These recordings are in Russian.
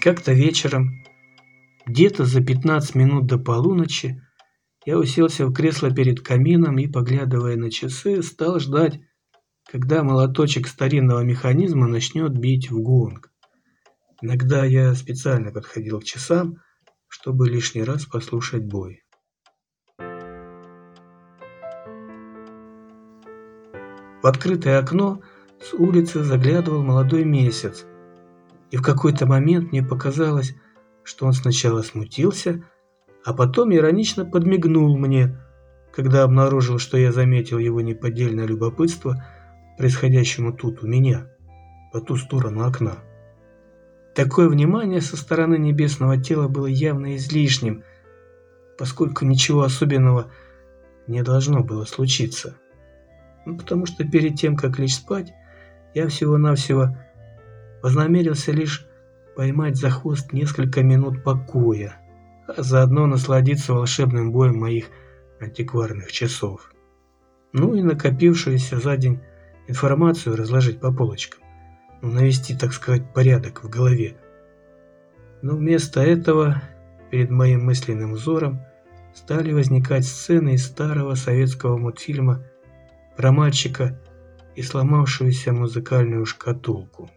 Как-то вечером, где-то за 15 минут до полуночи, я уселся в кресло перед камином и, поглядывая на часы, стал ждать, когда молоточек старинного механизма начнет бить в гонг. Иногда я специально подходил к часам, чтобы лишний раз послушать бой. В открытое окно с улицы заглядывал молодой месяц, и в какой-то момент мне показалось, что он сначала смутился, а потом иронично подмигнул мне, когда обнаружил, что я заметил его неподдельное любопытство происходящему тут у меня, по ту сторону окна. Такое внимание со стороны небесного тела было явно излишним, поскольку ничего особенного не должно было случиться. Ну, потому что перед тем, как лечь спать, я всего-навсего вознамерился лишь поймать за хвост несколько минут покоя, а заодно насладиться волшебным боем моих антикварных часов. Ну и накопившуюся за день информацию разложить по полочкам, ну, навести, так сказать, порядок в голове. Но вместо этого перед моим мысленным взором стали возникать сцены из старого советского мультфильма про мальчика и сломавшуюся музыкальную шкатулку.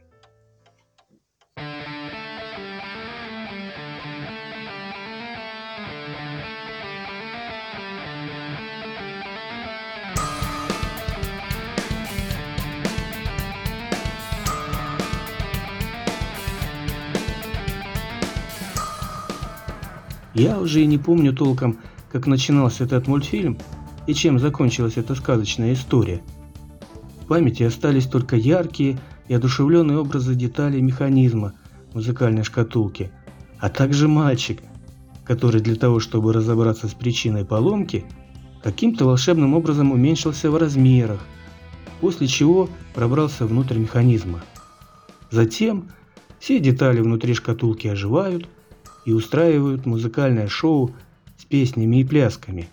Я уже и не помню толком, как начинался этот мультфильм и чем закончилась эта сказочная история. В памяти остались только яркие и одушевленные образы деталей механизма музыкальной шкатулки, а также мальчик, который для того, чтобы разобраться с причиной поломки, каким-то волшебным образом уменьшился в размерах, после чего пробрался внутрь механизма. Затем все детали внутри шкатулки оживают, и устраивают музыкальное шоу с песнями и плясками.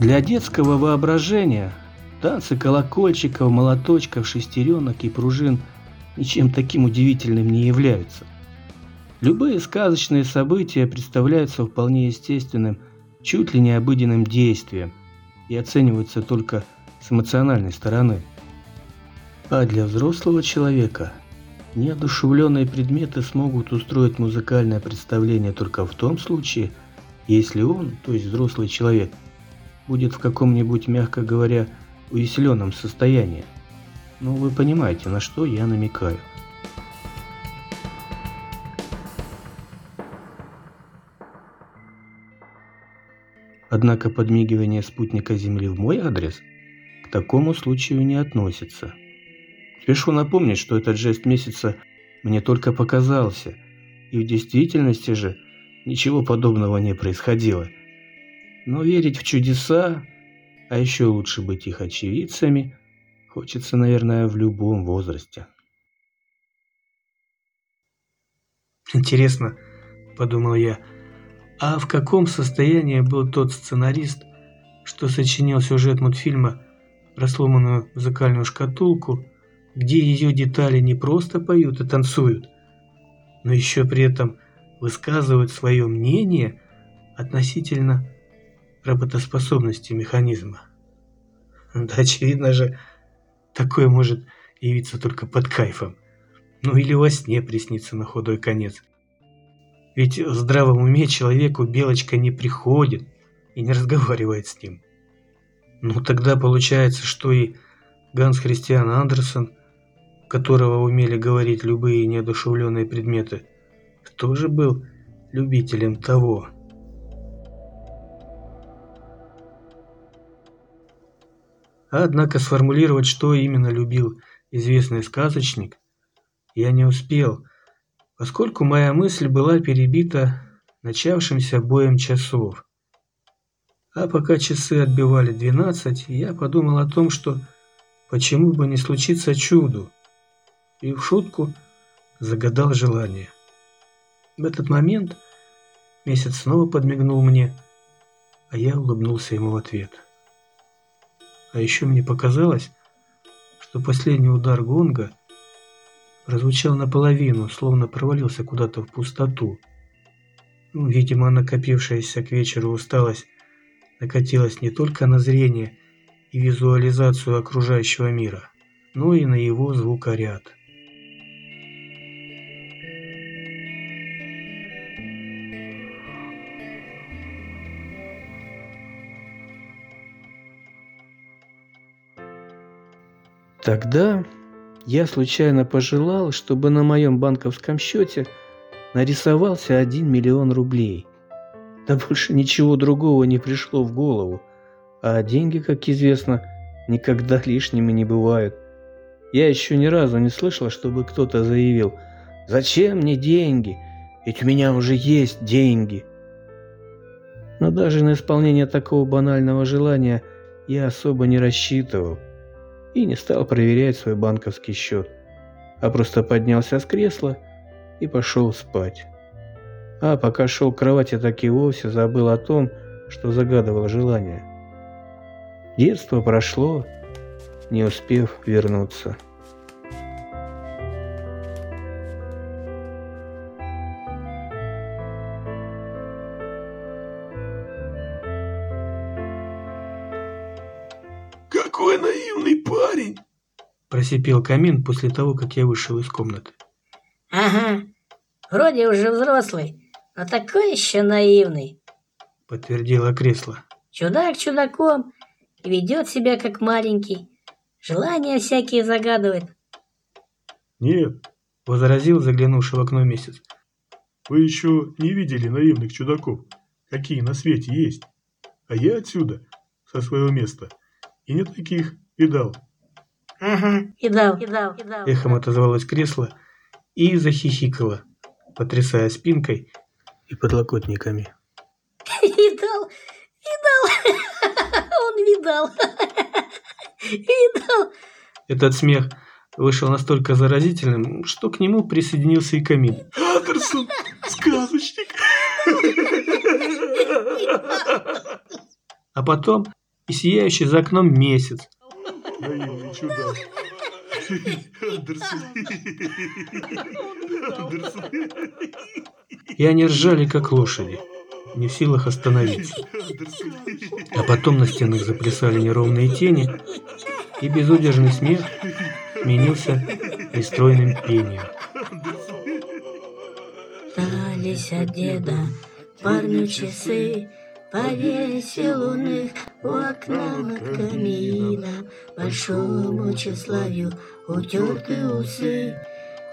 Для детского воображения Танцы колокольчиков, молоточков, шестеренок и пружин ничем таким удивительным не являются. Любые сказочные события представляются вполне естественным, чуть ли не обыденным действием и оцениваются только с эмоциональной стороны. А для взрослого человека неодушевленные предметы смогут устроить музыкальное представление только в том случае, если он, то есть взрослый человек, будет в каком-нибудь, мягко говоря, увеселенном состоянии. Ну, вы понимаете, на что я намекаю. Однако подмигивание спутника Земли в мой адрес к такому случаю не относится. Спешу напомнить, что этот жест месяца мне только показался, и в действительности же ничего подобного не происходило. Но верить в чудеса а еще лучше быть их очевидцами, хочется, наверное, в любом возрасте. Интересно, подумал я, а в каком состоянии был тот сценарист, что сочинил сюжет мультфильма про сломанную музыкальную шкатулку, где ее детали не просто поют и танцуют, но еще при этом высказывают свое мнение относительно работоспособности механизма. Да, очевидно же, такое может явиться только под кайфом. Ну или во сне приснится на худой конец. Ведь в здравом уме человеку белочка не приходит и не разговаривает с ним. Ну тогда получается, что и Ганс Христиан Андерсон, которого умели говорить любые неодушевленные предметы, тоже был любителем того, Однако сформулировать, что именно любил известный сказочник, я не успел, поскольку моя мысль была перебита начавшимся боем часов. А пока часы отбивали 12, я подумал о том, что почему бы не случиться чуду, и в шутку загадал желание. В этот момент месяц снова подмигнул мне, а я улыбнулся ему в ответ. А еще мне показалось, что последний удар гонга прозвучал наполовину, словно провалился куда-то в пустоту. Ну, видимо, накопившаяся к вечеру усталость накатилась не только на зрение и визуализацию окружающего мира, но и на его звукоряд. Тогда я случайно пожелал, чтобы на моем банковском счете нарисовался 1 миллион рублей. Да больше ничего другого не пришло в голову. А деньги, как известно, никогда лишними не бывают. Я еще ни разу не слышал, чтобы кто-то заявил «Зачем мне деньги? Ведь у меня уже есть деньги». Но даже на исполнение такого банального желания я особо не рассчитывал и не стал проверять свой банковский счет, а просто поднялся с кресла и пошел спать. А пока шел к кровати, так и вовсе забыл о том, что загадывал желание. Детство прошло, не успев вернуться. Просипел Камин после того, как я вышел из комнаты. Ага, вроде уже взрослый, но такой еще наивный. Подтвердило кресло. Чудак чудаком и ведет себя как маленький. Желания всякие загадывает. Нет, возразил заглянувший в окно месяц. Вы еще не видели наивных чудаков, какие на свете есть. А я отсюда, со своего места, и не таких видал. Ага, видал, видал, видал. Эхом отозвалось кресло и захихикало, потрясая спинкой и подлокотниками. Видал, видал, он видал, видал. Этот смех вышел настолько заразительным, что к нему присоединился и камин. Андерсон, сказочник. А потом и сияющий за окном месяц. Наивный чудак. Андерсон. Андерсон. И они ржали, как лошади, не в силах остановиться. А потом на стенах заплясали неровные тени, и безудержный смех сменился нестройным пением. Остались от деда парню часы, Повесил он их у окна над камином, Большому тщеславию утертые усы.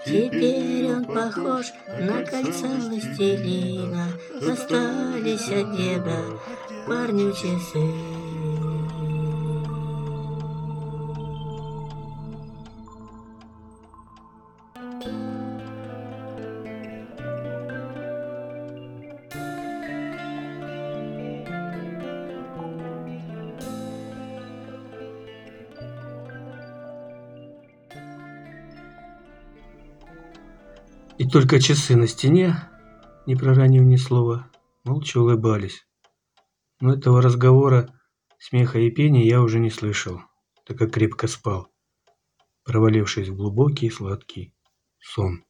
Теперь он похож на кольца властелина, Остались от деда парню часы. И только часы на стене, не проронив ни слова, молча улыбались. Но этого разговора, смеха и пения я уже не слышал, так как крепко спал, провалившись в глубокий сладкий сон.